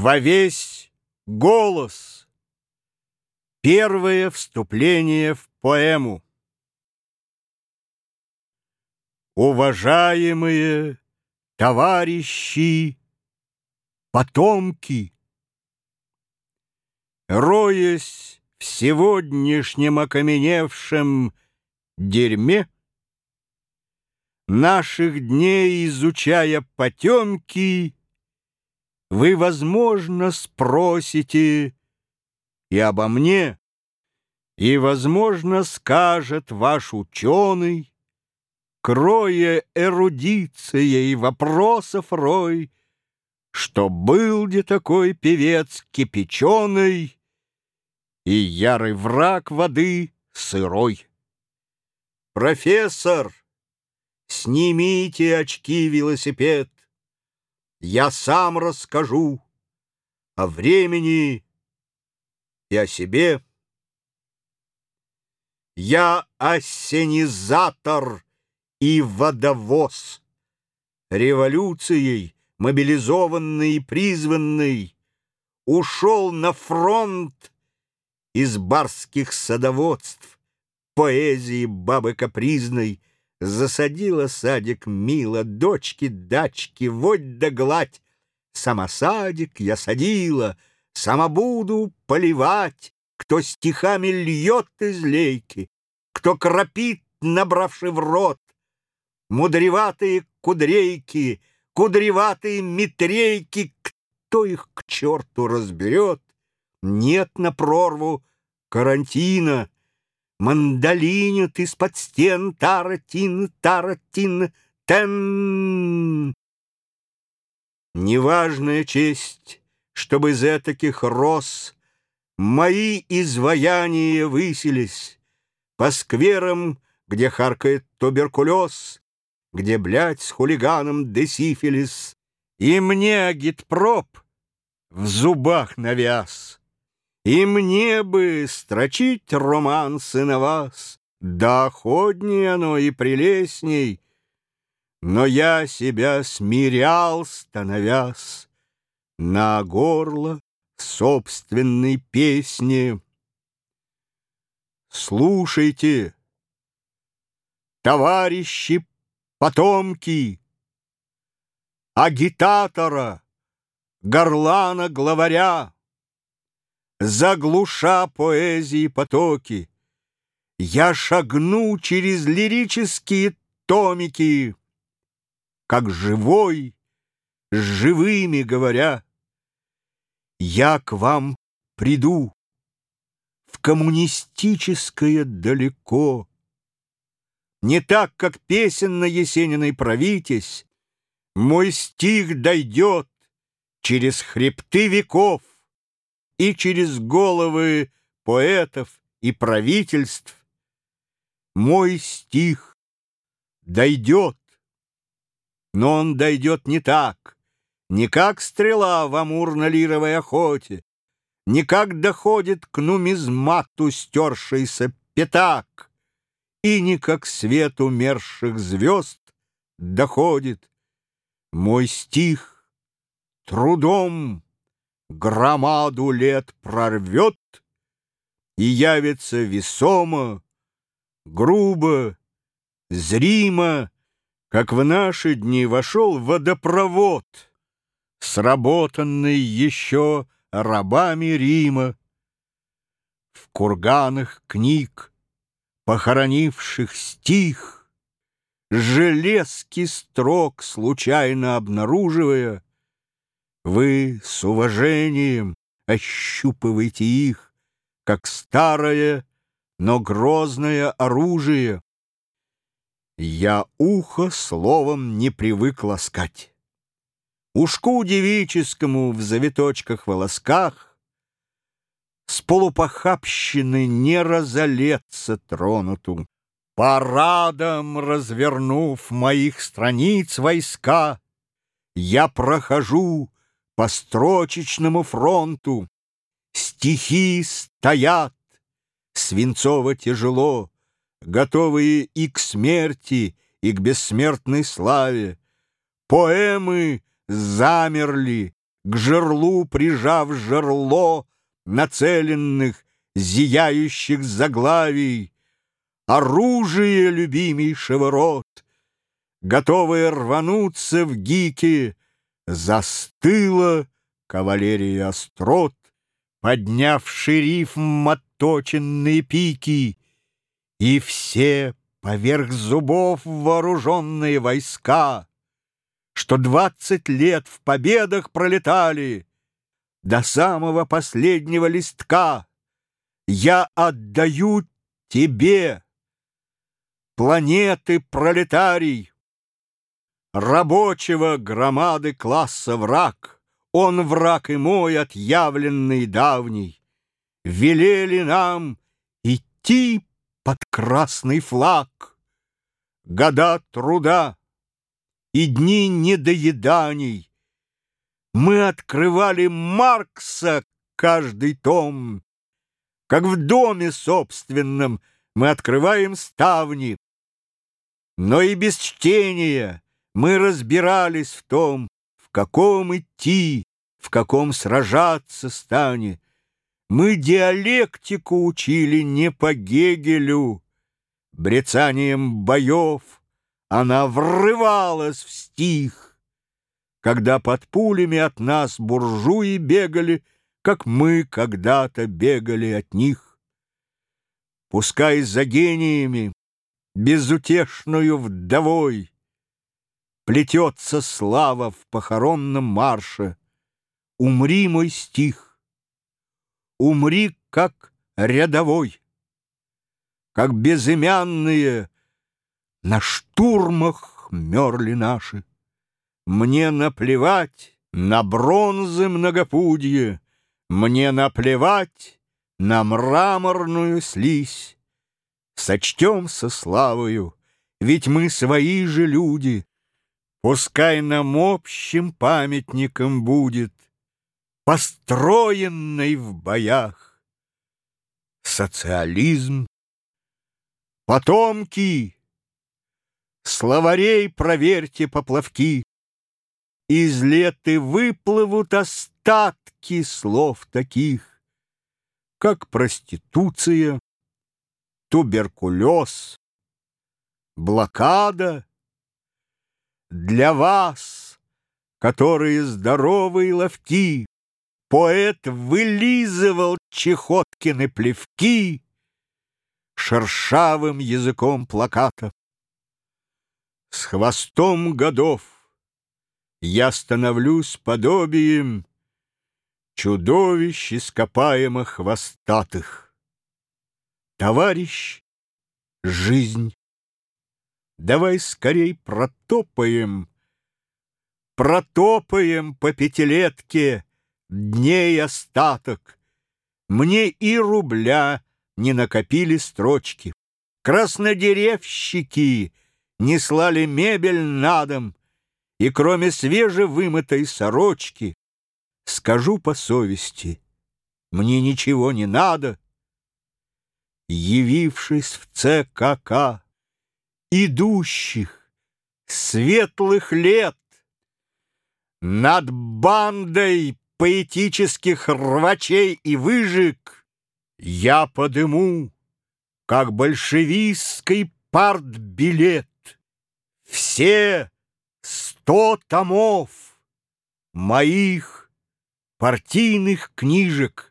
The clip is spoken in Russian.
Во весь голос. Первое вступление в поэму. Уважаемые товарищи, потомки, Роясь в сегодняшнем окаменевшем дерьме, Наших дней изучая потемки, вы, возможно, спросите и обо мне, и, возможно, скажет ваш ученый, кроя эрудицией вопросов рой, что был где такой певец кипяченый и ярый враг воды сырой. Профессор, снимите очки велосипед, я сам расскажу о времени и о себе. Я ассенизатор и водовоз, революцией мобилизованный и призванный, ушел на фронт из барских садоводств, поэзии бабы капризной, Засадила садик мило, дочки, дачки, водь да гладь. Сама садик я садила, сама буду поливать, Кто стихами льет из лейки, кто кропит, набравший в рот. Мудреватые кудрейки, кудреватые метрейки, Кто их к черту разберет? Нет на прорву карантина, Мандолинят из-под стен таратин, таратин, тен. Неважная честь, чтобы из этаких роз Мои изваяния высились По скверам, где харкает туберкулез, Где, блядь, с хулиганом десифилис, И мне агитпроп в зубах навяз. И мне бы строчить романсы на вас, Да охотнее оно и прелестней, Но я себя смирял, становясь На горло собственной песни. Слушайте, товарищи потомки, Агитатора, горлана главаря, заглуша поэзии потоки. Я шагну через лирические томики, как живой, с живыми говоря. Я к вам приду в коммунистическое далеко. Не так, как песен на Есениной правитесь, Мой стих дойдет через хребты веков и через головы поэтов и правительств мой стих дойдет, но он дойдет не так, не как стрела в амурно-лировой охоте, не как доходит к нумизмату стершийся пятак, и не как свет умерших звезд доходит. Мой стих трудом громаду лет прорвет и явится весомо, грубо, зримо, как в наши дни вошел водопровод, сработанный еще рабами Рима. В курганах книг, похоронивших стих, железки строк случайно обнаруживая, вы с уважением ощупываете их, как старое, но грозное оружие. Я ухо словом не привык ласкать. Ушку девическому в завиточках-волосках С полупохабщины не разолеться тронуту. Парадом развернув моих страниц войска, Я прохожу по строчечному фронту. Стихи стоят. Свинцово тяжело, Готовые и к смерти, и к бессмертной славе. Поэмы замерли к жерлу прижав жерло нацеленных, зияющих заглавий, оружие любимейшего рот, готовое рвануться в гики, застыла кавалерия острот, подняв шериф отточенные пики, и все поверх зубов вооруженные войска, что двадцать лет в победах пролетали до самого последнего листка, я отдаю тебе, планеты пролетарий, рабочего громады класса враг, он враг и мой отъявленный давний, велели нам идти под красный флаг. Года труда и дни недоеданий. Мы открывали Маркса каждый том, Как в доме собственном мы открываем ставни. Но и без чтения мы разбирались в том, В каком идти, в каком сражаться станет. Мы диалектику учили не по Гегелю. Брецанием боев она врывалась в стих, Когда под пулями от нас буржуи бегали, Как мы когда-то бегали от них. Пускай за гениями, безутешную вдовой, Плетется слава в похоронном марше. Умри, мой стих, умри как рядовой, как безымянные на штурмах мерли наши. Мне наплевать на бронзы многопудье, Мне наплевать на мраморную слизь. Сочтем со славою, ведь мы свои же люди. Пускай нам общим памятником будет построенный в боях. Социализм, потомки, словарей проверьте поплавки. Из леты выплывут остатки слов таких, как проституция, туберкулез, блокада. Для вас, которые здоровые ловки, Поэт вылизывал Чехоткины плевки Шершавым языком плаката. С хвостом годов я становлюсь подобием Чудовищ ископаемых хвостатых. Товарищ, жизнь, давай скорей протопаем, Протопаем по пятилетке дней остаток. Мне и рубля не накопили строчки. Краснодеревщики не слали мебель на дом, И кроме свежевымытой сорочки, Скажу по совести, мне ничего не надо. Явившись в ЦКК, идущих светлых лет, Над бандой поэтических рвачей и выжиг я подыму, как большевистский партбилет, все сто томов моих партийных книжек.